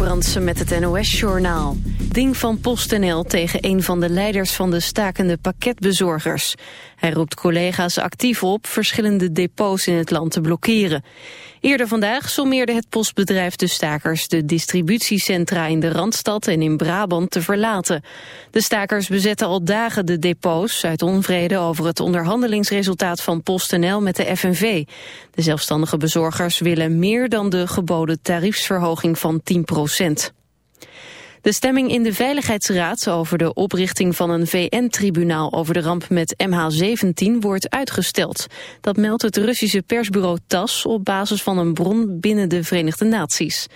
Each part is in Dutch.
Brandsen met het NOS-journaal. Ding van PostNL tegen een van de leiders van de stakende pakketbezorgers. Hij roept collega's actief op verschillende depots in het land te blokkeren. Eerder vandaag sommeerde het postbedrijf de stakers de distributiecentra in de Randstad en in Brabant te verlaten. De stakers bezetten al dagen de depots uit onvrede over het onderhandelingsresultaat van PostNL met de FNV. De zelfstandige bezorgers willen meer dan de geboden tariefsverhoging van 10 procent. De stemming in de Veiligheidsraad over de oprichting van een VN-tribunaal over de ramp met MH17 wordt uitgesteld. Dat meldt het Russische persbureau TAS op basis van een bron binnen de Verenigde Naties.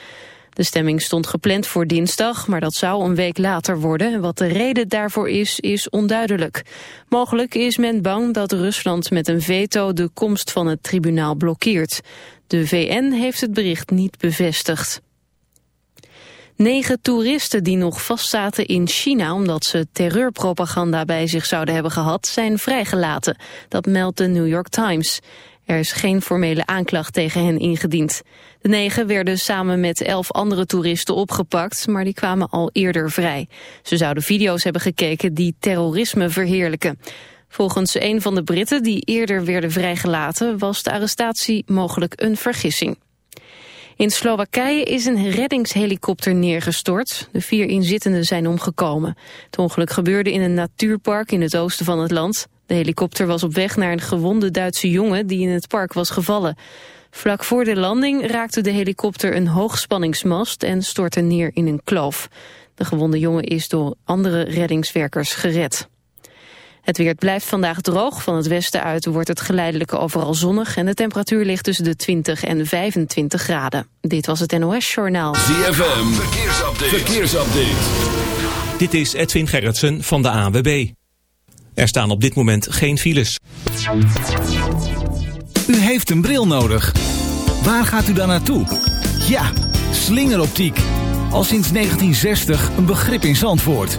De stemming stond gepland voor dinsdag, maar dat zou een week later worden. Wat de reden daarvoor is, is onduidelijk. Mogelijk is men bang dat Rusland met een veto de komst van het tribunaal blokkeert. De VN heeft het bericht niet bevestigd. Negen toeristen die nog vastzaten in China omdat ze terreurpropaganda bij zich zouden hebben gehad, zijn vrijgelaten. Dat meldt de New York Times. Er is geen formele aanklacht tegen hen ingediend. De negen werden samen met elf andere toeristen opgepakt, maar die kwamen al eerder vrij. Ze zouden video's hebben gekeken die terrorisme verheerlijken. Volgens een van de Britten die eerder werden vrijgelaten was de arrestatie mogelijk een vergissing. In Slowakije is een reddingshelikopter neergestort. De vier inzittenden zijn omgekomen. Het ongeluk gebeurde in een natuurpark in het oosten van het land. De helikopter was op weg naar een gewonde Duitse jongen die in het park was gevallen. Vlak voor de landing raakte de helikopter een hoogspanningsmast en stortte neer in een kloof. De gewonde jongen is door andere reddingswerkers gered. Het weer blijft vandaag droog. Van het westen uit wordt het geleidelijk overal zonnig... en de temperatuur ligt tussen de 20 en 25 graden. Dit was het NOS Journaal. ZFM, verkeersupdate. verkeersupdate. Dit is Edwin Gerritsen van de AWB. Er staan op dit moment geen files. U heeft een bril nodig. Waar gaat u dan naartoe? Ja, slingeroptiek. Al sinds 1960 een begrip in Zandvoort.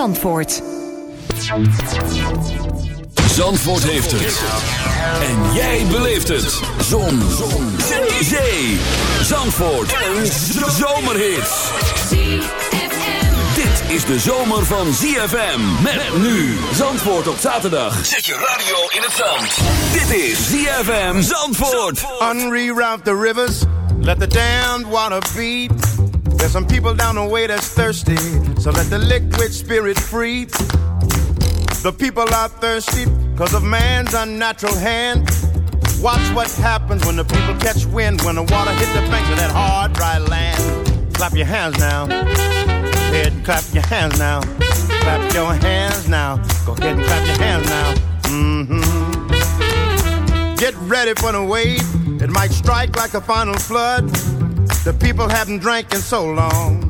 Zandvoort. Zandvoort heeft het. En jij beleeft het. Zon. Zon. Zee. Zee. Zandvoort. Een zomerhit. Dit is de zomer van ZFM. Met nu. Zandvoort op zaterdag. Zet je radio in het zand. Dit is ZFM Zandvoort. Unreroute the rivers. Let the damned water beat. There's some people down the way that's thirsty. So let the liquid spirit free. The people are thirsty because of man's unnatural hand. Watch what happens when the people catch wind, when the water hit the banks of that hard, dry land. Clap your hands now. And clap your hands now. Clap your hands now. Go ahead and clap your hands now. Mm-hmm. Get ready for the wave. It might strike like a final flood. The people haven't drank in so long.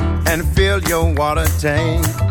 and fill your water tank.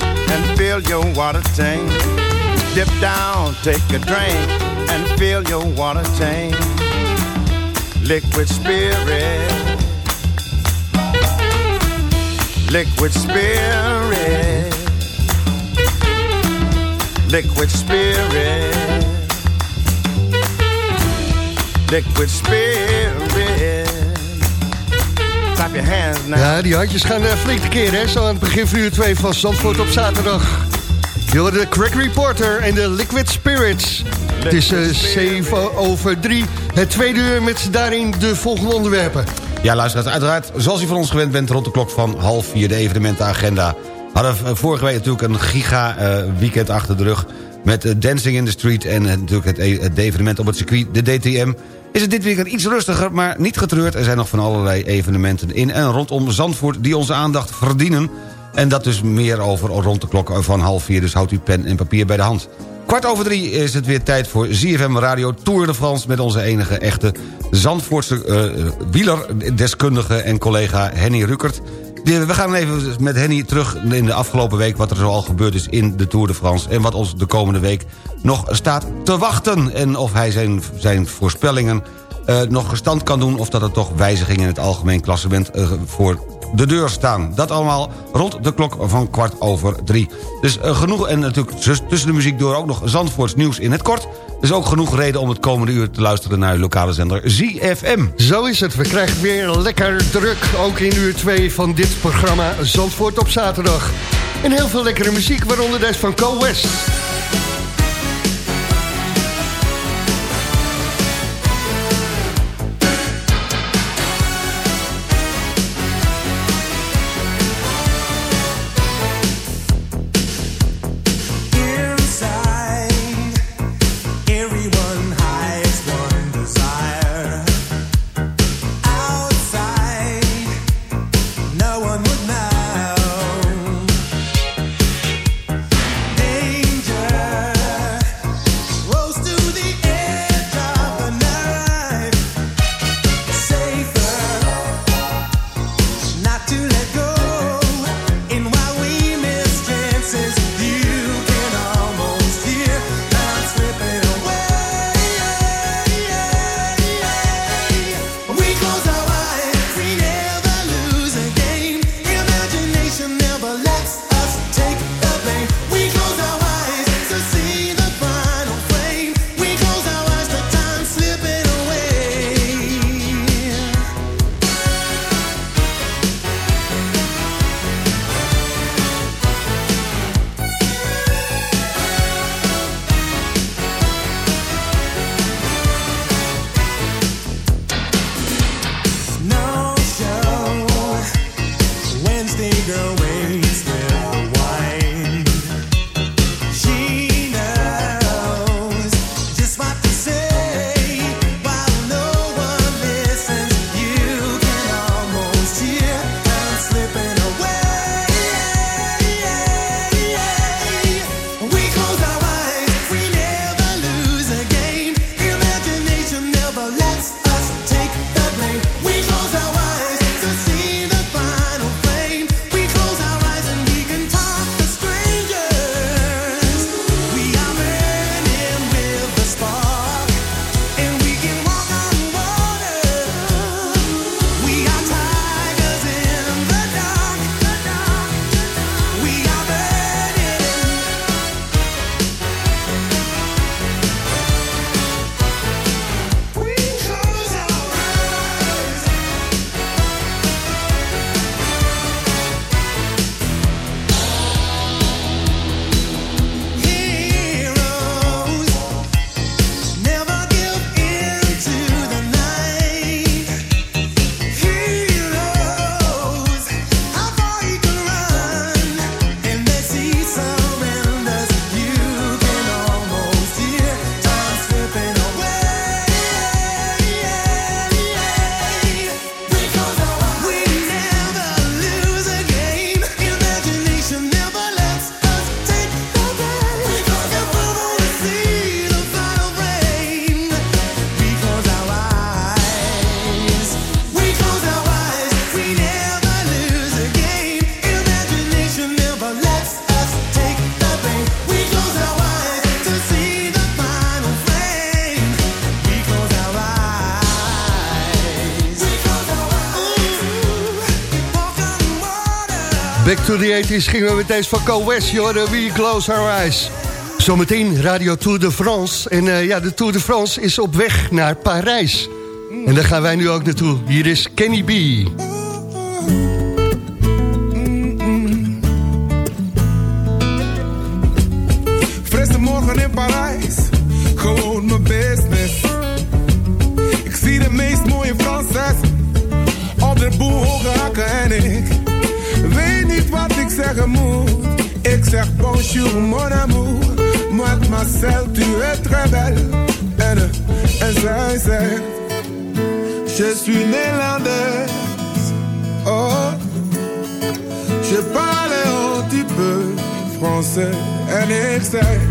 and fill your water tank. Dip down, take a drink and fill your water tank. Liquid spirit. Liquid spirit. Liquid spirit. Liquid spirit. Ja, die handjes gaan uh, flink keer, hè? Zo aan het begin van uur 2 van Zandvoort op zaterdag. Je de Crack Reporter en de Liquid Spirits. Het is uh, eh, 7 over 3. Het tweede uur met daarin de volgende onderwerpen. Ja, luisteraars, uiteraard, zoals u van ons gewend bent... rond de klok van half vier de evenementenagenda. Hadden we vorige week natuurlijk een giga uh, weekend achter de rug... met Dancing in the Street en natuurlijk het, e- het evenement op het circuit, de DTM is het dit weekend iets rustiger, maar niet getreurd. Er zijn nog van allerlei evenementen in en rondom Zandvoort... die onze aandacht verdienen. En dat dus meer over rond de klok van half vier. Dus houdt u pen en papier bij de hand. Kwart over drie is het weer tijd voor ZFM Radio Tour de France... met onze enige echte Zandvoortse uh, wielerdeskundige en collega Henny Ruckert. We gaan even met Henny terug in de afgelopen week... wat er zoal gebeurd is in de Tour de France... en wat ons de komende week nog staat te wachten. En of hij zijn, zijn voorspellingen uh, nog gestand kan doen... of dat er toch wijzigingen in het algemeen klassement uh, voor de deur staan. Dat allemaal rond de klok van kwart over drie. Dus uh, genoeg, en natuurlijk tussen de muziek door ook nog Zandvoorts nieuws in het kort. Dus ook genoeg reden om het komende uur te luisteren naar uw lokale zender ZFM. Zo is het, we krijgen weer lekker druk, ook in uur 2 van dit programma Zandvoort op zaterdag. En heel veel lekkere muziek, waaronder deze van Co West. 80s gingen we met deze van Co West. Joh, We Close Our Eyes. Zometeen Radio Tour de France. En uh, ja, de Tour de France is op weg naar Parijs. En daar gaan wij nu ook naartoe. Hier is Kenny B. Tu es très belle. En zij zegt, je suis néerlandaise. Oh, je parle un petit peu français. Ik zeg,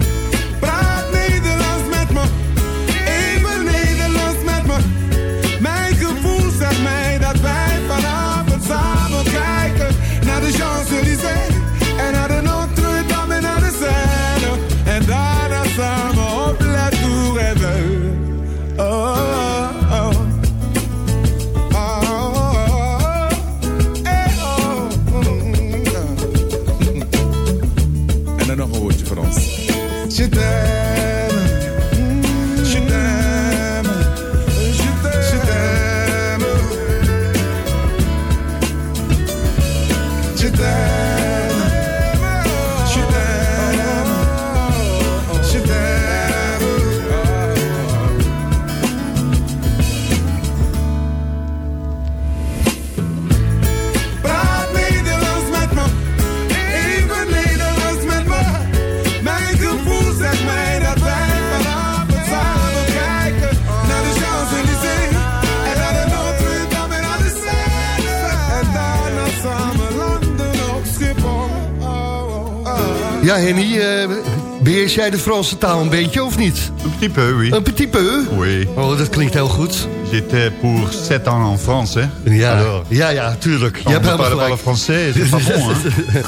Henny, eh beheers jij de Franse taal een beetje of niet? Un petit peu, oui. Een petit peu? Oui. Oh, dat klinkt heel goed. J'étais pour 7 ans en France, hè. Ja, Alors, ja, ja, tuurlijk. Je hebt helemaal français, c'est pas bon, hein.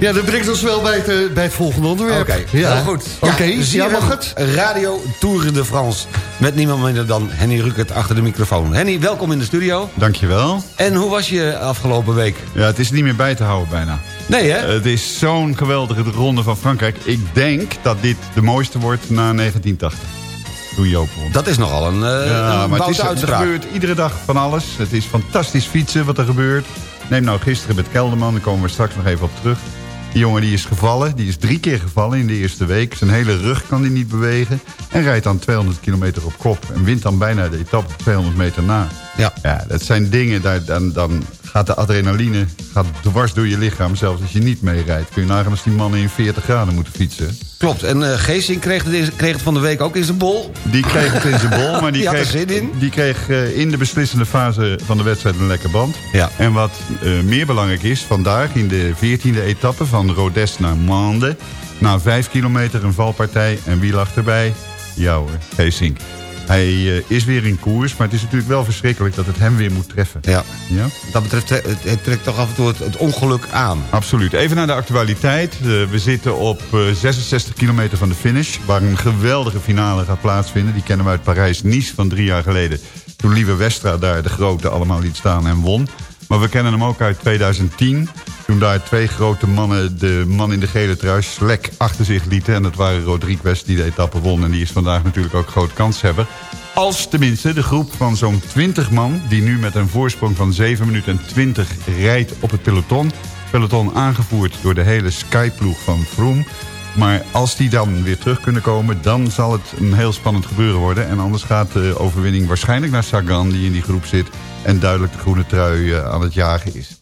Ja, dat brengt ons wel bij het, eh, bij het volgende onderwerp. Oké, ja. heel goed. Oké, Ja, ja, mag het? Radio Tour de France. Met niemand minder dan Henny Rukert achter de microfoon. Henny, welkom in de studio. Dankjewel. En hoe was je afgelopen week? Ja, het is niet meer bij te houden bijna. Nee, hè? Het is zo'n geweldige ronde van Frankrijk. Ik denk dat dit de mooiste wordt na 1980. Toen Joop won. Dat is nogal een, uh, Ja, een maar het is, er gebeurt iedere dag van alles. Het is fantastisch fietsen wat er gebeurt. Neem nou gisteren met Kelderman, daar komen we straks nog even op terug. Die jongen die is gevallen, die is drie keer gevallen in de eerste week. Zijn hele rug kan hij niet bewegen. En rijdt dan 200 kilometer op kop. En wint dan bijna de etappe 200 meter na. Ja. Ja, dat zijn dingen, daar, dan, dan gaat de adrenaline gaat dwars door je lichaam. Zelfs als je niet meerijdt. Kun je nagaan als die mannen in 40 graden moeten fietsen. Klopt, en uh, Geesing kreeg het, kreeg het van de week ook in zijn bol. Die kreeg het in zijn bol, maar die, kreeg, zin in. die kreeg eh, in de beslissende fase van de wedstrijd een lekker band. Ja. En wat eh, meer belangrijk is, vandaag in de 14e etappe van Rodez naar Mande... na 5 kilometer een valpartij en wie lag erbij? Hoor, Geesink. Hij eh, is weer in koers, maar het is natuurlijk wel verschrikkelijk dat het hem weer moet treffen. Ja. Ja? Dat betreft, tre- het, het trekt toch af en toe het, het ongeluk aan. Absoluut. Even naar de actualiteit. Eh, we zitten op eh, 66 kilometer van de finish... waar een geweldige finale gaat plaatsvinden. Die kennen we uit Parijs-Nice van drie jaar geleden. Toen Lieve Westra daar de grote allemaal liet staan en won. Maar we kennen hem ook uit 2010... toen daar twee grote mannen de man in de gele trui slek achter zich lieten. En dat waren Rodriguez die de etappe won. En die is vandaag natuurlijk ook groot kans hebben. Als tenminste de groep van zo'n 20 man... die nu met een voorsprong van 7 minuten en 20 rijdt op het peloton... peloton aangevoerd door de hele Skyploeg van Froome... Maar als die dan weer terug kunnen komen... dan zal het een heel spannend gebeuren worden. En anders gaat de overwinning waarschijnlijk naar Sagan... die in die groep zit en duidelijk de groene trui eh, aan het jagen is.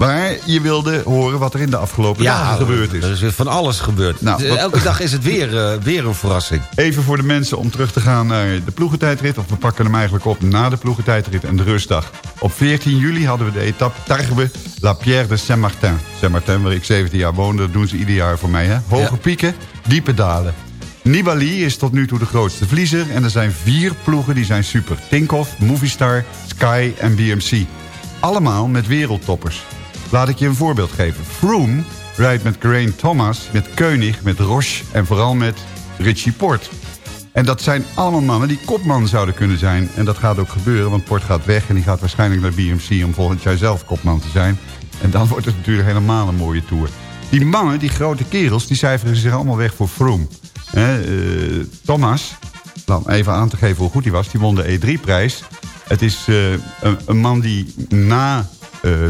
Maar je wilde horen wat er in de afgelopen dagen gebeurd is. er is van alles gebeurd. Nou, wat- Elke dag is het weer, eh, weer een verrassing. Even voor de mensen om terug te gaan naar de ploegentijdrit. Of we pakken hem eigenlijk op na de ploegentijdrit en de rustdag. Op 14 juli hadden we de etappe Tarbe La Pierre de Saint-Martin. Saint-Martin, waar ik 17 jaar woonde, dat doen ze ieder jaar voor mij. Hè? Hoge Ja. pieken, diepe dalen. Nibali is tot nu toe de grootste verliezer. En er zijn vier ploegen die zijn super. Tinkoff, Movistar, Sky en BMC. Allemaal met wereldtoppers. Laat ik je een voorbeeld geven. Froome rijdt met Geraint Thomas, met Koenig, met Roche en vooral met Richie Port. En dat zijn allemaal mannen die kopman zouden kunnen zijn. En dat gaat ook gebeuren, want Port gaat weg... en die gaat waarschijnlijk naar BMC om volgend jaar zelf kopman te zijn. En dan wordt het natuurlijk helemaal een mooie Tour. Die mannen, die grote kerels, die cijferen zich allemaal weg voor Froome. Eh, Thomas, om even aan te geven hoe goed hij was... die won de E3-prijs. Het is eh, een, man die na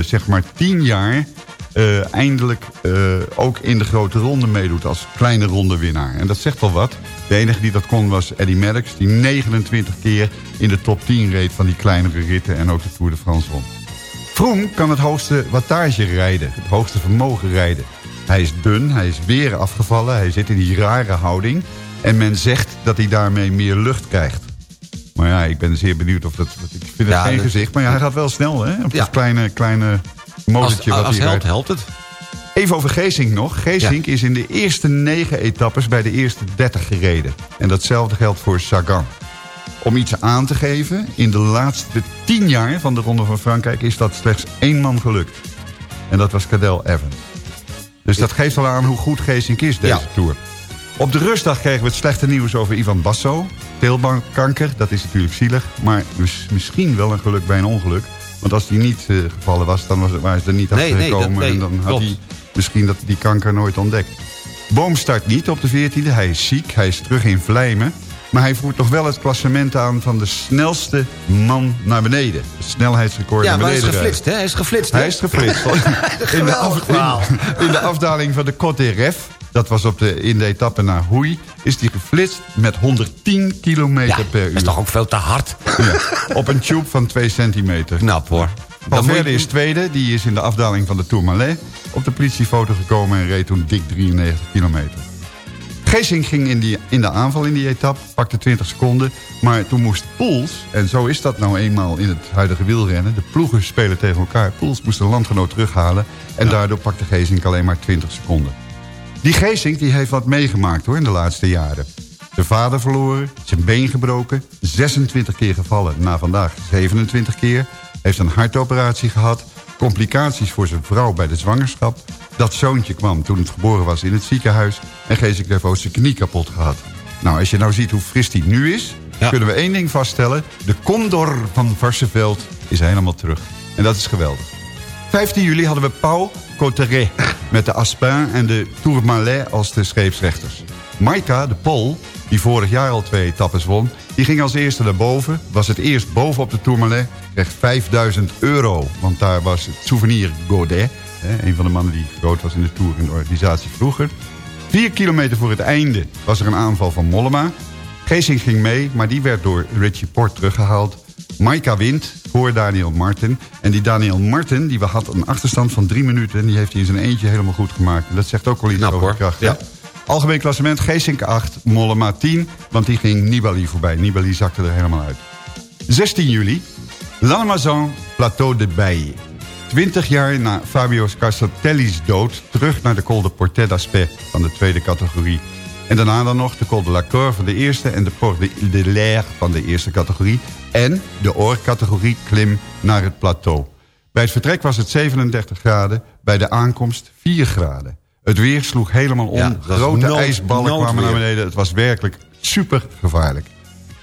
zeg maar tien jaar... eh, eindelijk eh, ook in de grote ronde meedoet als kleine ronde winnaar. En dat zegt wel wat. De enige die dat kon was Eddie Merckx... die 29 keer in de top 10 reed van die kleinere ritten... en ook de Tour de France won. Froome kan het hoogste wattage rijden, het hoogste vermogen rijden. Hij is dun, hij is weer afgevallen, hij zit in die rare houding... en men zegt dat hij daarmee meer lucht krijgt. Maar ja, ik ben zeer benieuwd of dat... Ik vind het Ja, geen dat- gezicht, maar ja, hij gaat wel snel, hè? Op Ja. dat kleine, kleine Als, motortje wat als hij helpt, helpt het. Even over Geesink nog. Geesink is in de eerste negen etappes bij de eerste 30 gereden. En datzelfde geldt voor Sagan. Om iets aan te geven, in de laatste tien jaar van de Ronde van Frankrijk... is dat slechts één man gelukt. En dat was Cadel Evans. Dus dat geeft al aan hoe goed Geesink is, deze. Tour. Op de rustdag kregen we het slechte nieuws over Ivan Basso. Teelbankkanker, dat is natuurlijk zielig. Maar mis- misschien wel een geluk bij een ongeluk. Want als die niet eh, gevallen was, dan was, waren ze er niet Nee, achter nee, gekomen. nee, en dan had klopt. hij misschien dat, die kanker nooit ontdekt. Boom start niet op de 14e. Hij is ziek, hij is terug in Vlijmen. Maar hij voert nog wel het klassement aan van de snelste man naar beneden. Het snelheidsrecord Ja, naar maar hij is beneden geflitst, hè? Hij is geflitst, hè? Hij is geflitst. in, de af- in, in de afdaling van de Côte d'Eref, dat was op de, in de etappe naar Hoei... is hij geflitst met 110 kilometer per uur. Dat is toch ook veel te hard? Ja, op een tube van 2 centimeter. Knap, hoor. Valverde je- is tweede. Die is in de afdaling van de Tourmalet op de politiefoto gekomen... en reed toen dik 93 kilometer. Geesink ging in, die, in de aanval in die etappe, pakte 20 seconden. Maar toen moest Poels, en zo is dat nou eenmaal in het huidige wielrennen... de ploegen spelen tegen elkaar. Poels moest een landgenoot terughalen... en daardoor pakte Geesink alleen maar 20 seconden. Die Geesink die heeft wat meegemaakt hoor in de laatste jaren. Zijn vader verloren, zijn been gebroken, 26 keer gevallen. Na vandaag 27 keer. Heeft een hartoperatie gehad. Complicaties voor zijn vrouw bij de zwangerschap. Dat zoontje kwam toen het geboren was in het ziekenhuis. En Geesink ook zijn knie kapot gehad. Nou, als je nou ziet hoe fris hij nu is... Ja. kunnen we één ding vaststellen. De Condor van Varsenveld is helemaal terug. En dat is geweldig. 15 juli hadden we Paul Cotteret met de Aspin en de Tourmalet als de scheepsrechters. Maika, de Pol, die vorig jaar al twee etappes won... die ging als eerste naar boven, was het eerst boven op de Tourmalet... kreeg 5000 euro, want daar was het souvenir Godet... Hè, een van de mannen die groot was in de Tour in de organisatie vroeger. Vier kilometer voor het einde was er een aanval van Mollema. Geesink ging mee, maar die werd door Richie Port teruggehaald. Maika wint voor Daniel Martin. En die Daniel Martin die had een achterstand van drie minuten... en die heeft hij in zijn eentje helemaal goed gemaakt. Dat zegt ook wel iets Knap, over hoor. kracht. Ja. Algemeen klassement Geesink 8, Mollema 10... want die ging Nibali voorbij. Nibali zakte er helemaal uit. 16 juli, L'Almazan, Plateau de Beille. 20 jaar na Fabio Casatelli's dood... terug naar de Col de Portet d'Aspet van de tweede categorie. En daarna dan nog de Col de la Cor van de eerste... en de Port de, l'Air van de eerste categorie... en de Or-categorie klim naar het plateau. Bij het vertrek was het 37 graden, bij de aankomst 4 graden. Het weer sloeg helemaal om, Ja, grote nood- ijsballen kwamen naar beneden. Het was werkelijk super gevaarlijk.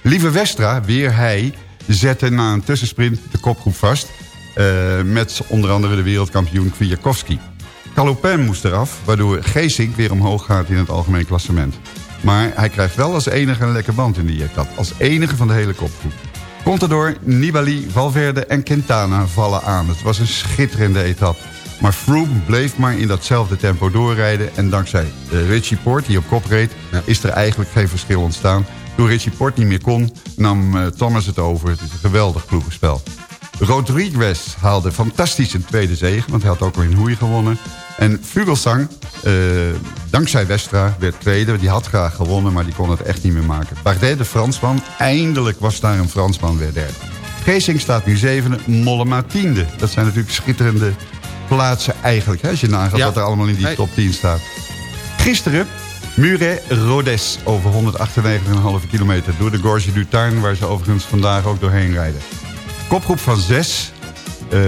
Lieve Westra, weer hij, zette na een tussensprint de kopgroep vast... eh, met onder andere de wereldkampioen Kwiatkowski. Calopin moest eraf, waardoor Geesink weer omhoog gaat in het algemeen klassement. Maar hij krijgt wel als enige een lekker band in die etappe. Als enige van de hele kopgroep. Contador, Nibali, Valverde en Quintana vallen aan. Het was een schitterende etappe. Maar Froome bleef maar in datzelfde tempo doorrijden. En dankzij uh, Richie Port, die op kop reed... is er eigenlijk geen verschil ontstaan. Toen Richie Port niet meer kon, nam uh, Thomas het over. Het is een geweldig ploegenspel. Rodriguez haalde fantastisch een tweede zege... want hij had ook weer een hoei gewonnen. En Vugelsang, uh, dankzij Westra, werd tweede. Die had graag gewonnen, maar die kon het echt niet meer maken. Bardet, de Fransman, eindelijk was daar een Fransman weer derde. Geesing staat nu zevende, Mollema tiende. Dat zijn natuurlijk schitterende plaatsen eigenlijk. Hè, als je nagaat wat er allemaal in die top 10 staat. Gisteren Muret-Rodes over 198,5 kilometer... door de Gorge du Tarn, waar ze overigens vandaag ook doorheen rijden. Kopgroep van zes, uh,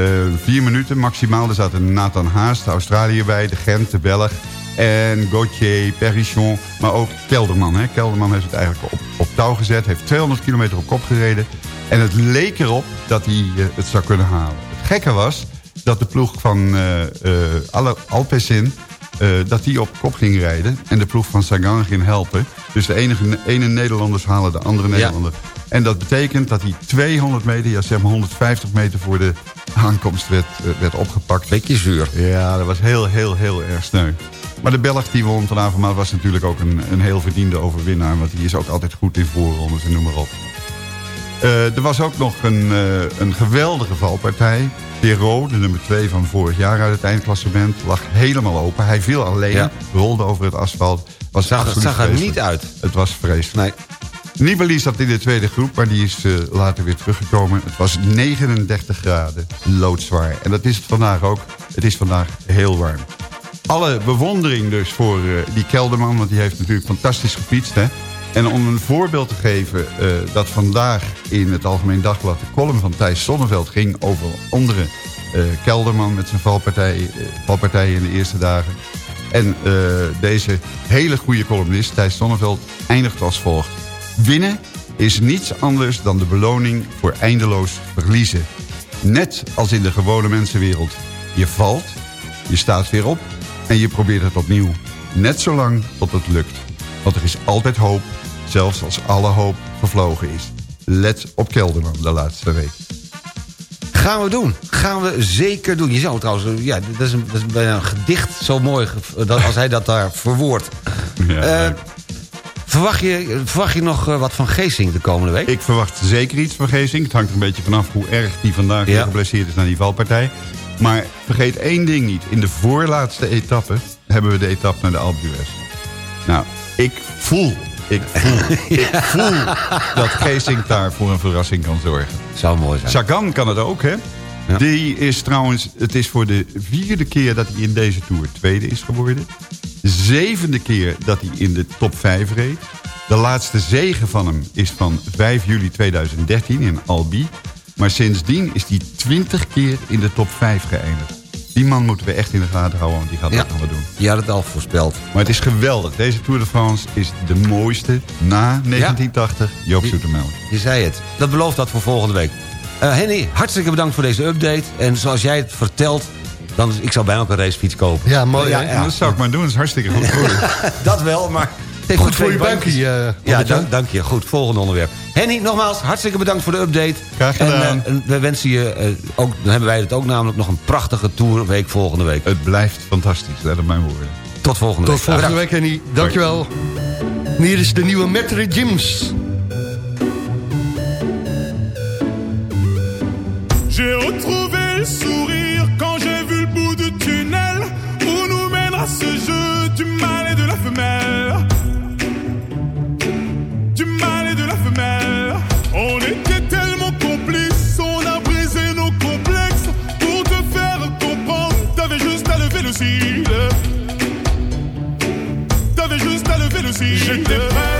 vier minuten maximaal. Er zaten Nathan Haas, de Australië bij, de Gent, de Belg... en Gauthier, Perrichon, maar ook Kelderman. Hè. Kelderman heeft het eigenlijk op, op touw gezet, heeft 200 kilometer op kop gereden... en het leek erop dat hij uh, het zou kunnen halen. Het gekke was dat de ploeg van uh, uh, Alpecin... Uh, dat die op kop ging rijden en de ploeg van Sagan ging helpen. Dus de enige, ene Nederlanders halen de andere Nederlander. Ja. En dat betekent dat hij 200 meter, ja zeg maar 150 meter voor de aankomst werd, werd opgepakt. Beetje zuur. Ja, dat was heel, heel, heel erg sneu. Maar de Belg die won vanavond maar was natuurlijk ook een, een heel verdiende overwinnaar. Want die is ook altijd goed in voorrondes en noem maar op. Uh, er was ook nog een, uh, een geweldige valpartij. Pierrot, de nummer 2 van vorig jaar uit het eindklassement, lag helemaal open. Hij viel alleen, ja. rolde over het asfalt. Was zag, het zag er niet uit. Het was vreselijk. Nee. Nibali zat in de tweede groep, maar die is uh, later weer teruggekomen. Het was 39 graden, loodzwaar. En dat is het vandaag ook. Het is vandaag heel warm. Alle bewondering dus voor die Kelderman, want die heeft natuurlijk fantastisch gefietst. Hè? En om een voorbeeld te geven uh, dat vandaag in het Algemeen Dagblad... de column van Thijs Sonneveld ging over andere uh, Kelderman... met zijn valpartij, uh, valpartijen in de eerste dagen. En deze hele goede columnist, Thijs Sonneveld, eindigt als volgt. Winnen is niets anders dan de beloning voor eindeloos verliezen. Net als in de gewone mensenwereld. Je valt, je staat weer op en je probeert het opnieuw. Net zolang tot het lukt. Want er is altijd hoop zelfs als alle hoop vervlogen is. Let op Kelderman de laatste week. Gaan we doen. Gaan we zeker doen. Je zou trouwens... Ja, dat is, een, dat is bijna een gedicht zo mooi dat, als hij dat daar verwoordt. Ja, uh, verwacht, je, verwacht je nog wat van Geesing de komende week? Ik verwacht zeker iets van Geesing. Het hangt er een beetje vanaf hoe erg die vandaag ja. geblesseerd is naar die valpartij. Maar vergeet één ding niet. In de voorlaatste etappe hebben we de etappe naar de Alpe d'Huez. Nou, ik voel ik voel, ik voel dat Geesink daar voor een verrassing kan zorgen. Zou mooi zijn. Sagan kan het ook, hè? Ja. Die is trouwens, het is voor de vierde keer dat hij in deze Tour tweede is geworden. Zevende keer dat hij in de top 5 reed. De laatste zege van hem is van 5 juli 2013 in Albi. Maar sindsdien is hij 20 keer in de top 5 geëindigd. Die man moeten we echt in de gaten houden, want die gaat ja. dat allemaal doen. Je had het al voorspeld. Maar het is geweldig. Deze Tour de France is de mooiste na 1980. Ja. Joop Zoetemelk. Je zei het. Dat belooft dat voor volgende week. Uh, Henny, hartstikke bedankt voor deze update. En zoals jij het vertelt, dan, ik zou bijna ook een racefiets kopen. Ja, mooi. Ja, ja, dat zou ik maar doen. Dat is hartstikke goed voor dat wel, maar... Goed, goed voor je buikje. Uh, ja, dank, dank je. Goed, volgende onderwerp. Henny, nogmaals, hartstikke bedankt voor de update. Graag gedaan. En, uh, we wensen je, uh, ook, dan hebben wij het ook namelijk nog een prachtige tourweek volgende week. Het blijft fantastisch, let op mijn woorden. Tot volgende Tot week. Tot volgende week, Henny. Dankjewel. En hier is de nieuwe Metre Gyms. J'ai retrouvé le sourire quand j'ai vu le bout du tunnel où nous mènera ce jeu J'étais prêt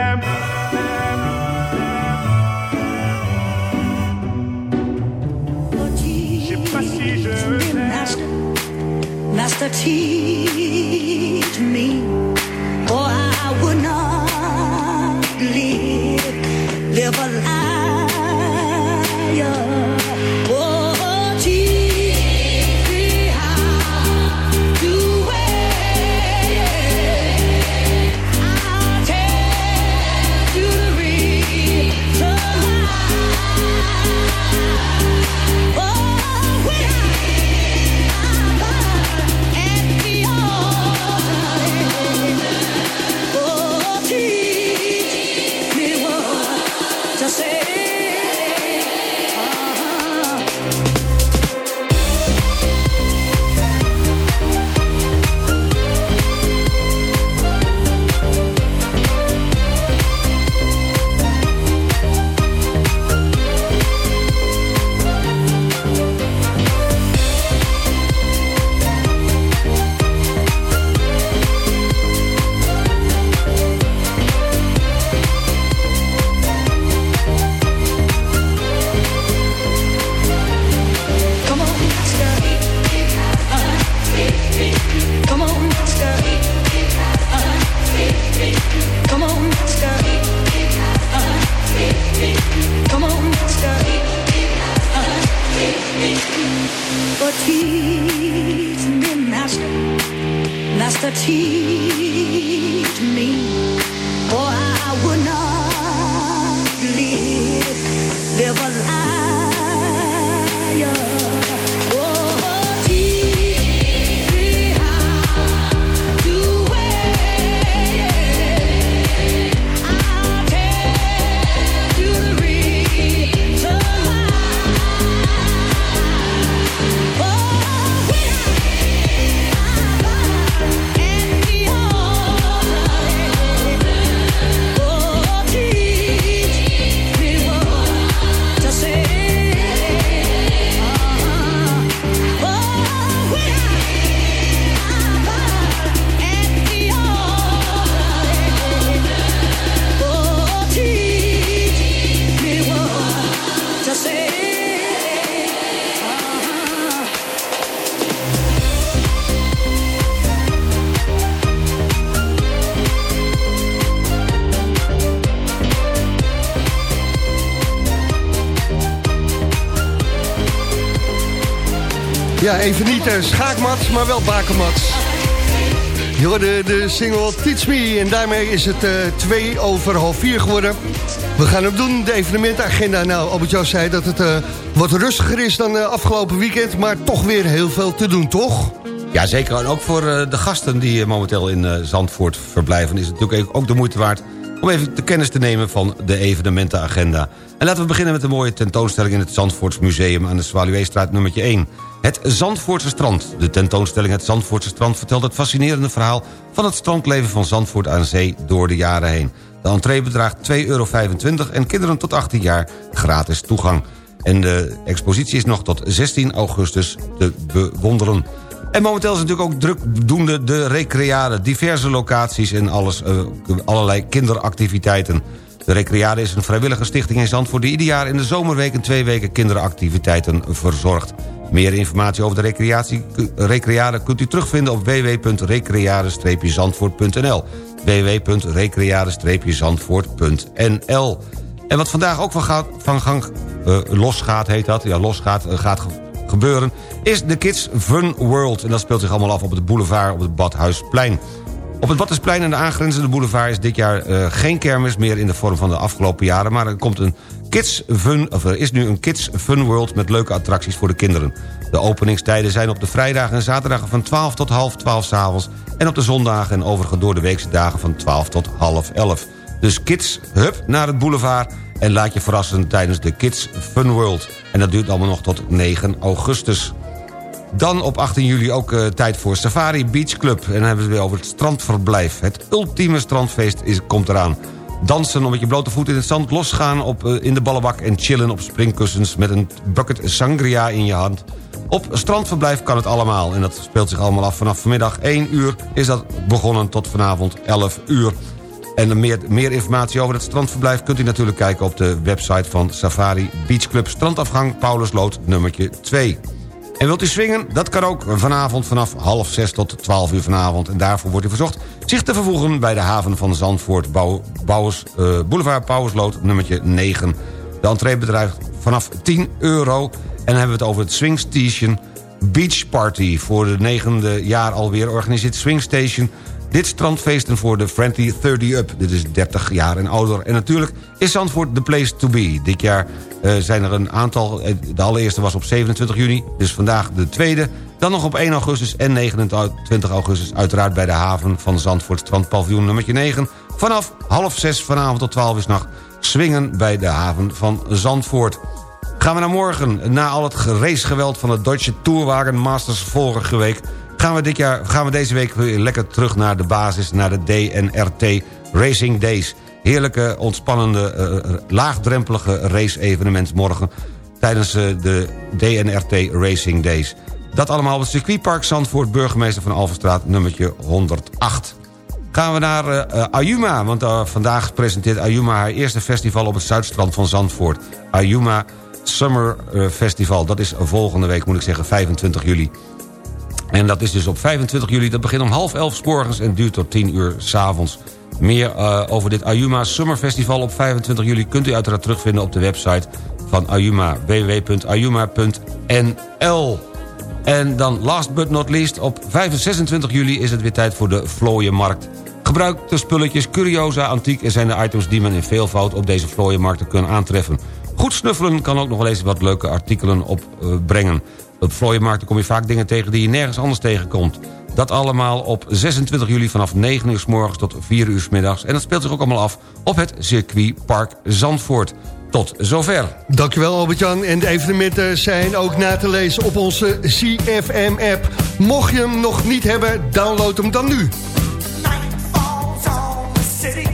that teach me. Ja, even niet uh, schaakmats, maar wel bakenmats. Je de single Teach Me en daarmee is het uh, twee over half vier geworden. We gaan hem doen, de evenementagenda. Nou, Albert-Jan zei dat het uh, wat rustiger is dan afgelopen weekend... maar toch weer heel veel te doen, toch? Ja, zeker. En ook voor de gasten die momenteel in Zandvoort verblijven... is het natuurlijk ook de moeite waard om even de kennis te nemen van de evenementenagenda. En laten we beginnen met een mooie tentoonstelling in het Zandvoorts Museum... aan de Zwaluweestraat nummertje 1. Het Zandvoortse strand. De tentoonstelling Het Zandvoortse strand vertelt het fascinerende verhaal... van het strandleven van Zandvoort aan zee door de jaren heen. De entree bedraagt 2,25 euro en kinderen tot 18 jaar gratis toegang. En de expositie is nog tot 16 augustus te bewonderen. En momenteel is het natuurlijk ook drukdoende de recreade. Diverse locaties en alles, uh, allerlei kinderactiviteiten. De Recreade is een vrijwillige stichting in Zandvoort... die ieder jaar in de zomerweken twee weken kinderactiviteiten verzorgt. Meer informatie over de recreatie, Recreade kunt u terugvinden op www.recreade-zandvoort.nl www.recreade-zandvoort.nl En wat vandaag ook van, gaat, van gang uh, losgaat, heet dat... ja, losgaat, uh, gaat gebeuren, is de Kids Fun World. En dat speelt zich allemaal af op het boulevard op het Badhuisplein. Op het Badhuisplein en de aangrenzende boulevard is dit jaar uh, geen kermis meer in de vorm van de afgelopen jaren, maar er komt een Kids Fun, of er is nu een Kids Fun World met leuke attracties voor de kinderen. De openingstijden zijn op de vrijdagen en zaterdagen van 12 tot half 12 s'avonds... en op de zondagen en overige door de weekse dagen van 12 tot half 11. Dus kids, hup, naar het boulevard en laat je verrassen tijdens de Kids Fun World. En dat duurt allemaal nog tot 9 augustus. Dan op 18 juli ook uh, tijd voor Safari Beach Club. En dan hebben we het weer over het strandverblijf. Het ultieme strandfeest is, komt eraan. Dansen om met je blote voet in het zand, losgaan op, uh, in de ballenbak... en chillen op springkussens met een bucket sangria in je hand. Op strandverblijf kan het allemaal. En dat speelt zich allemaal af vanaf vanmiddag 1 uur... is dat begonnen tot vanavond 11 uur. En meer, meer informatie over het strandverblijf... kunt u natuurlijk kijken op de website van Safari Beach Club... Strandafgang Paulusloot nummertje 2. En wilt u swingen? Dat kan ook vanavond vanaf half zes tot 12 uur vanavond. En daarvoor wordt u verzocht zich te vervoegen bij de haven van Zandvoort... Bouw, uh, Boulevard Paulusloot nummertje 9. De entree bedrijft vanaf 10 euro. En dan hebben we het over het Swing Station Beach Party. Voor de negende jaar alweer organiseert Swing Station dit strandfeesten voor de Friendly 30 Up. Dit is 30 jaar en ouder. En natuurlijk is Zandvoort the place to be. Dit jaar zijn er een aantal. De allereerste was op 27 juni. Dus vandaag de tweede. Dan nog op 1 augustus en 29 augustus... uiteraard bij de haven van Zandvoort strandpaviljoen nummertje 9. Vanaf half 6 vanavond tot 12 uur nacht... swingen bij de haven van Zandvoort. Gaan we naar morgen. Na al het racegeweld van de Deutsche Tourwagen Masters vorige week gaan we, dit jaar, gaan we deze week weer lekker terug naar de basis... naar de DNRT Racing Days. Heerlijke, ontspannende, uh, laagdrempelige race-evenement morgen... tijdens uh, de DNRT Racing Days. Dat allemaal op het circuitpark Zandvoort... burgemeester van Alverstraat, nummertje 108. Gaan we naar Ayuma, want vandaag presenteert Ayuma... haar eerste festival op het zuidstrand van Zandvoort. Ayuma Summer Festival, dat is volgende week, moet ik zeggen, 25 juli. En dat is dus op 25 juli. Dat begint om half elf morgens en duurt tot 10 uur s avonds. Meer uh, over dit Ayuma Summer Festival op 25 juli... kunt u uiteraard terugvinden op de website van Ayuma. www.ayuma.nl En dan last but not least... op 26 juli is het weer tijd voor de Vlooienmarkt. Gebruikte spulletjes, curiosa, antiek... zijn de items die men in veelvoud op deze Vlooienmarkten kunnen aantreffen. Goed snuffelen kan ook nog wel eens wat leuke artikelen opbrengen. Uh, op vlooienmarkten kom je vaak dingen tegen die je nergens anders tegenkomt. Dat allemaal op 26 juli vanaf 9 uur s morgens tot 4 uur s middags. En dat speelt zich ook allemaal af op het circuitpark Zandvoort. Tot zover. Dankjewel Albert-Jan. En de evenementen zijn ook na te lezen op onze CFM-app. Mocht je hem nog niet hebben, download hem dan nu. Blue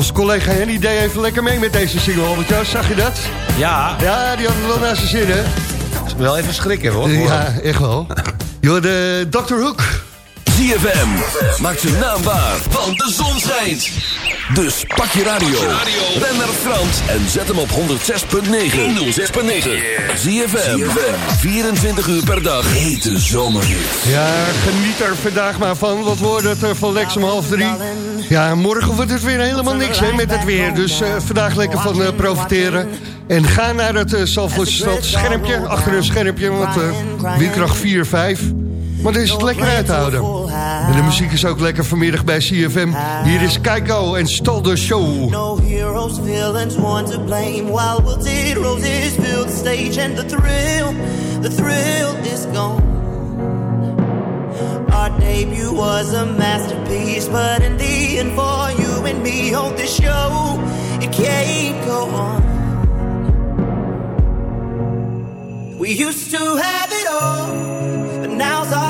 onze collega Henny deed even lekker mee met deze single. Zag je dat? Ja, Ja, die had het wel naar zijn zin, hè? wel even schrikken hoor. Ja, echt wel. Joh, de Dr. Hook. ZFM maakt zijn naam waar, want de zon schijnt. Dus pak je radio, ren naar Frans en zet hem op 106.9. 106.9. ZFM, 24 uur per dag, hete zomerhit. Ja, geniet er vandaag maar van. Wat wordt het er van Lex om half drie? Ja, morgen wordt het weer helemaal niks hè, met het weer. Dus eh, vandaag lekker van eh, profiteren. En ga naar het uh, Zalvoortsstad schermpje, achter een schermpje. Want eh windkracht 4, 5. Maar dan is lekker uit te houden. En de muziek is ook lekker vanmiddag bij CFM. Hier is Keiko en Stol de Show. No heroes, villains, one to blame. While wilted roses fill the stage, and the thrill, the thrill is gone. Our debut was a masterpiece, but in the end, for you and me on this show, it can't go on. We used to have it all, but now's our.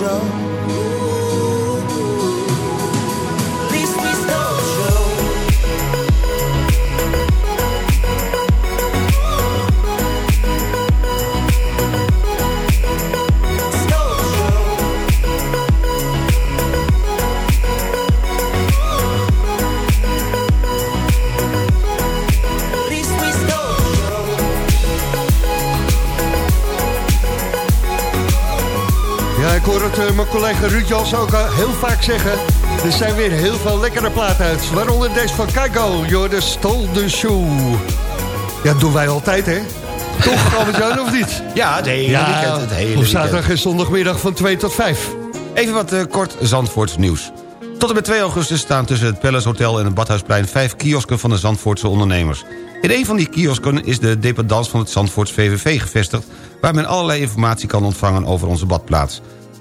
Show. Collega Ruud Jans ook al heel vaak zeggen. Er zijn weer heel veel lekkere platen uit. Waaronder deze van Keiko, joh, de Stol de Shoe. Ja, dat doen wij altijd, hè? Toch, Albert-Jan, of niet? Ja, het hele weekend. Het hele op zaterdag en zondagmiddag van 2 tot 5. Even wat eh, kort Zandvoorts nieuws. Tot en met 2 augustus staan tussen het Palace Hotel en het Badhuisplein... vijf kiosken van de Zandvoortse ondernemers. In een van die kiosken is de dependance van het Zandvoorts VVV gevestigd... waar men allerlei informatie kan ontvangen over onze badplaats.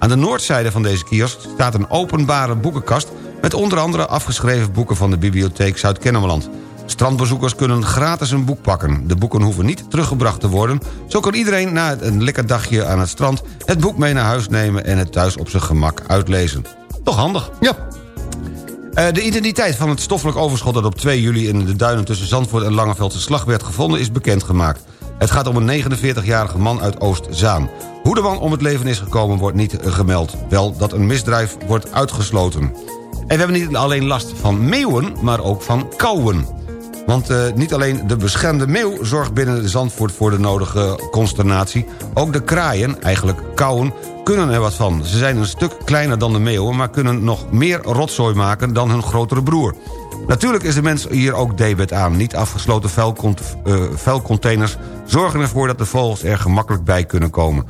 Aan de noordzijde van deze kiosk staat een openbare boekenkast... met onder andere afgeschreven boeken van de bibliotheek Zuid-Kennemerland. Strandbezoekers kunnen gratis een boek pakken. De boeken hoeven niet teruggebracht te worden. Zo kan iedereen na een lekker dagje aan het strand... het boek mee naar huis nemen en het thuis op zijn gemak uitlezen. Toch handig. Ja. Eh, de identiteit van het stoffelijk overschot dat op 2 juli... in de duinen tussen Zandvoort en Langeveldse Slag werd gevonden... is bekendgemaakt. Het gaat om een 49-jarige man uit Oost-Zaan. Hoe de man om het leven is gekomen wordt niet eh, gemeld. Wel dat een misdrijf wordt uitgesloten. En we hebben niet alleen last van meeuwen, maar ook van kauwen. Want uh, niet alleen de beschermde meeuw zorgt binnen Zandvoort voor de nodige consternatie... ook de kraaien, eigenlijk kauwen, kunnen er wat van. Ze zijn een stuk kleiner dan de meeuwen... maar kunnen nog meer rotzooi maken dan hun grotere broer. Natuurlijk is de mens hier ook debet aan. Niet afgesloten uh, vuilcontainers zorgen ervoor dat de vogels er gemakkelijk bij kunnen komen.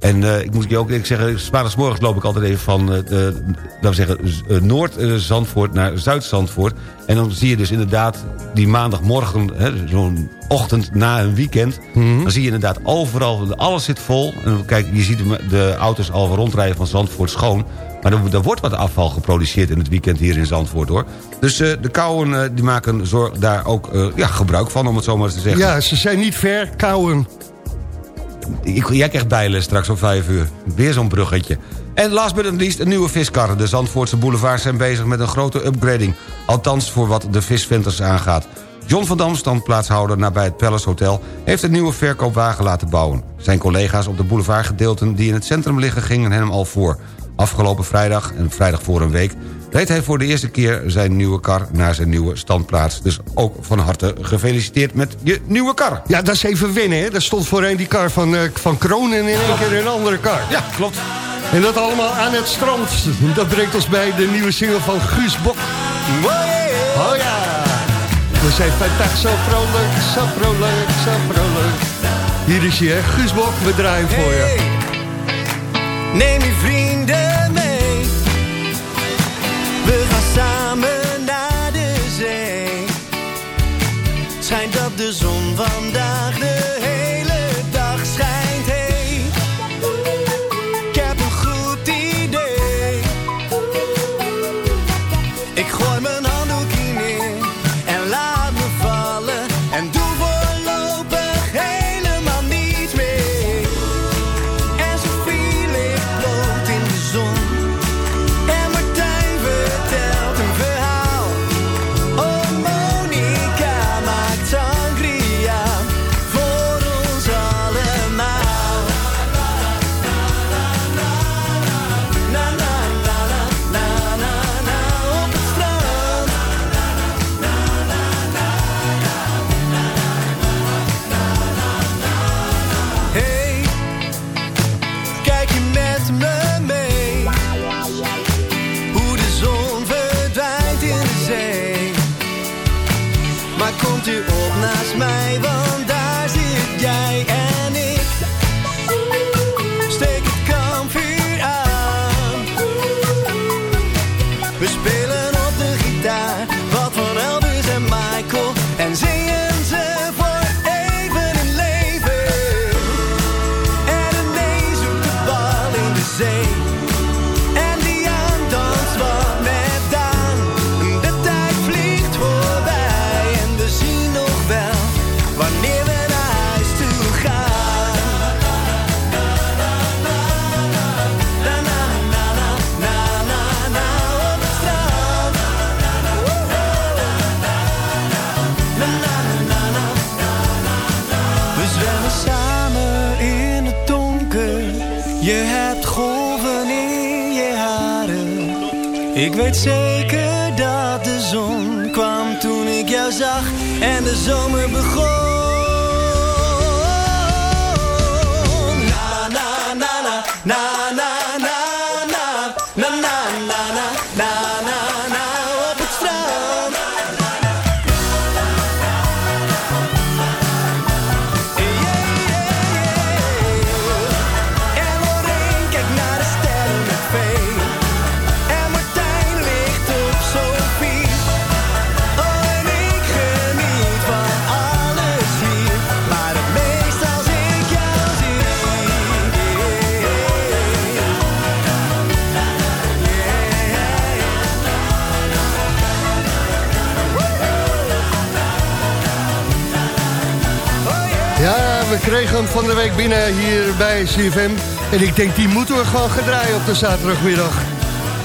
En uh, ik moet je ook ik zeggen, maandagsmorgens loop ik altijd even van uh, laten we zeggen, Noord-Zandvoort naar Zuid-Zandvoort. En dan zie je dus inderdaad die maandagmorgen, zo'n ochtend na een weekend... Mhm. dan zie je inderdaad overal, alles zit vol. En kijk, je ziet de, auto's al rondrijden van Zandvoort schoon. Maar er, er, wordt wat afval geproduceerd in het weekend hier in Zandvoort, hoor. Dus uh, de kauwen uh, die maken zorg, daar ook uh, ja, gebruik van, om het zo maar eens te zeggen. Ja, ze zijn niet ver, kauwen. Ik, jij krijgt bijles straks om vijf uur. Weer zo'n bruggetje. En last but not least, een nieuwe viskar. De Zandvoortse boulevards zijn bezig met een grote upgrading. Althans voor wat de visventers aangaat. John van Dam, standplaatshouder nabij het Palace Hotel... heeft een nieuwe verkoopwagen laten bouwen. Zijn collega's op de boulevardgedeelten die in het centrum liggen... gingen hem al voor. Afgelopen vrijdag, en vrijdag voor een week... reed hij voor de eerste keer zijn nieuwe kar naar zijn nieuwe standplaats. Dus ook van harte gefeliciteerd met je nieuwe kar. Ja, dat is even winnen, hè. Daar stond voorheen die kar van, uh, van Kronen in één keer een andere kar. Ja, klopt. En dat allemaal aan het strand. Dat brengt ons bij de nieuwe single van Guus Bok. Oh ja. We zijn vandaag zo vrolijk, zo vrolijk, zo vrolijk. Hier is je, Guus Bok, we draaien voor je. Neem je vrienden de zon vandaag de van de week binnen hier bij CFM. En ik denk, die moeten we gewoon gaan draaien op de zaterdagmiddag.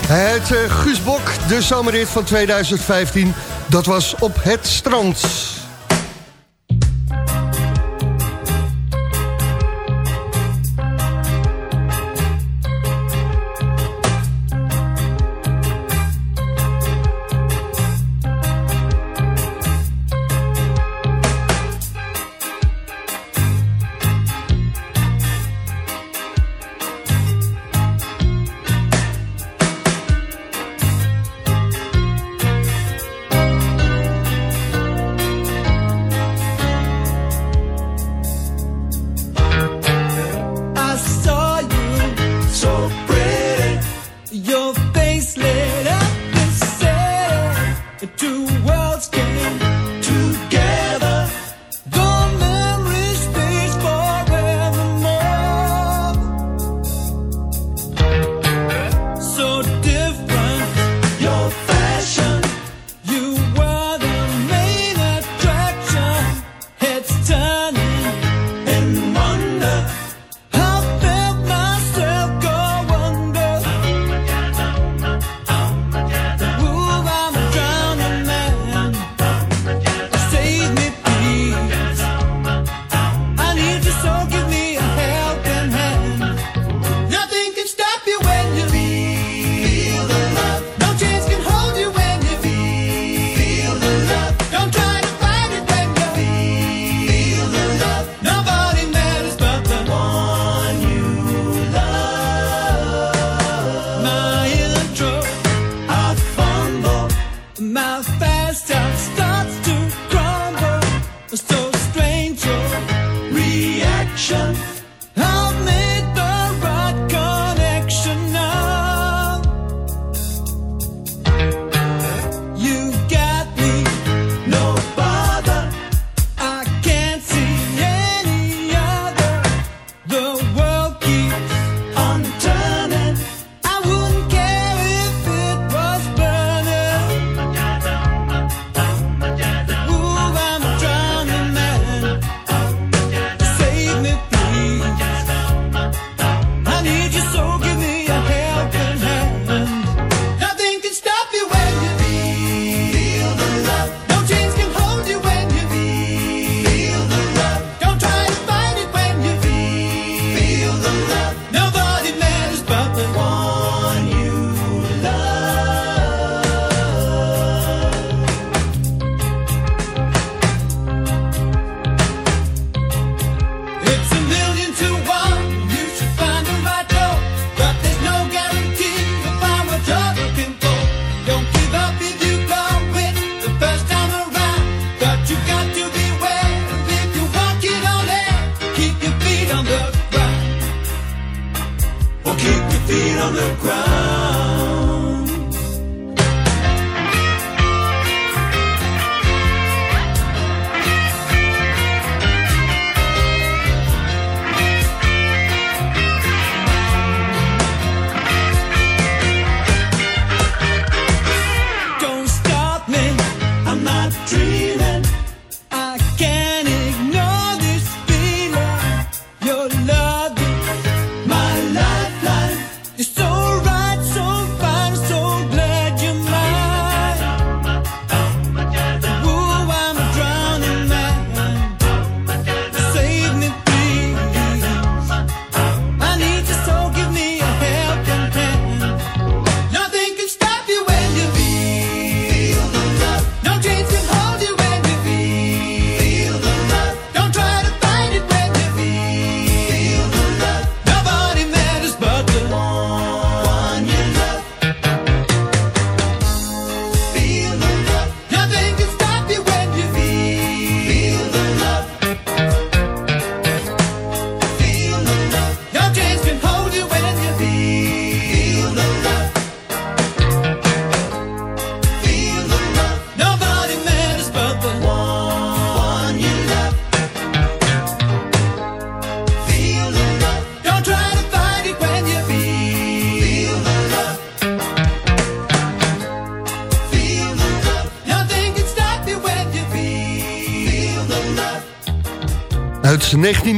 Het uh, Guus Bok, de zomerrit van 2015. Dat was op het strand.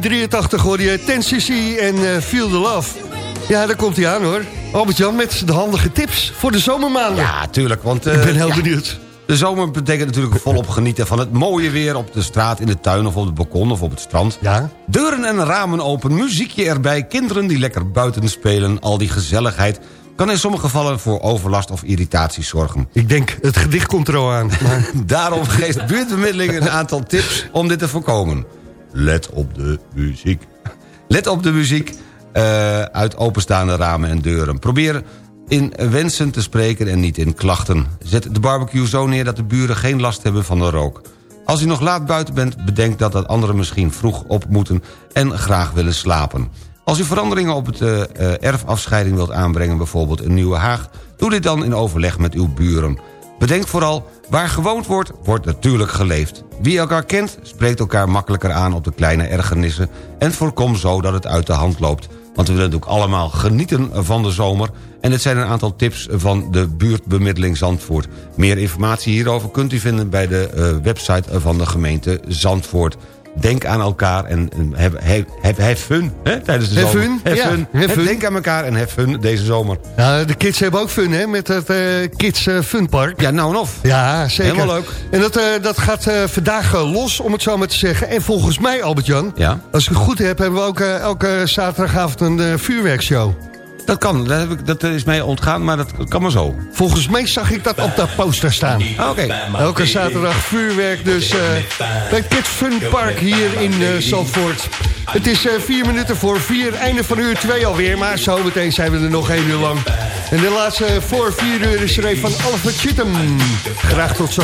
83, hoor je Ten CC en uh, Feel the Love. Ja, daar komt hij aan hoor. Albert-Jan met de handige tips voor de zomermaanden. Ja, tuurlijk. Want, Ik ben eh, heel benieuwd. De zomer betekent natuurlijk volop genieten van het mooie weer... op de straat, in de tuin of op het balkon of op het strand. Ja. Deuren en ramen open, muziekje erbij... kinderen die lekker buiten spelen, al die gezelligheid kan in sommige gevallen voor overlast of irritatie zorgen. Ik denk, het gedicht komt er al aan. Maar... Daarom geeft buurtbemiddeling een aantal tips om dit te voorkomen let op de muziek. Let op de muziek eh, uit openstaande ramen en deuren. Probeer in wensen te spreken en niet in klachten. Zet de barbecue zo neer dat de buren geen last hebben van de rook. Als u nog laat buiten bent, bedenk dat, dat anderen misschien vroeg op moeten... en graag willen slapen. Als u veranderingen op de eh, eh, erfafscheiding wilt aanbrengen, bijvoorbeeld een nieuwe haag... doe dit dan in overleg met uw buren. Bedenk vooral, waar gewoond wordt, wordt natuurlijk geleefd. Wie elkaar kent, spreekt elkaar makkelijker aan op de kleine ergernissen... en voorkom zo dat het uit de hand loopt. Want we willen natuurlijk allemaal genieten van de zomer... en dit zijn een aantal tips van de buurtbemiddeling Zandvoort. Meer informatie hierover kunt u vinden bij de uh, website van de gemeente Zandvoort denk aan elkaar en heb, fun hè, tijdens de zomer. Fun, fun, ja, fun. Denk aan elkaar en heb fun deze zomer. Ja, de kids hebben ook fun hè, met het uh, Kids uh, Funpark. Ja, nou en of. Ja, zeker. Helemaal leuk. En dat, uh, dat gaat vandaag los, om het zo maar te zeggen. En volgens mij, Albert-Jan, ja? als ik het goed heb... hebben we ook elke zaterdagavond een vuurwerkshow. Dat kan, dat, heb ik, dat is mij ontgaan, maar dat kan maar zo. Volgens mij zag ik dat op de poster staan. Ah, oké. Elke zaterdag vuurwerk dus uh, bij Kids Fun Park hier in uh, Zandvoort. Het is uh, vier minuten voor vier, einde van uur twee alweer. Maar zo meteen zijn we er nog één uur lang. En de laatste voor vier uur is er een van Alfred Chittum. Graag tot zo.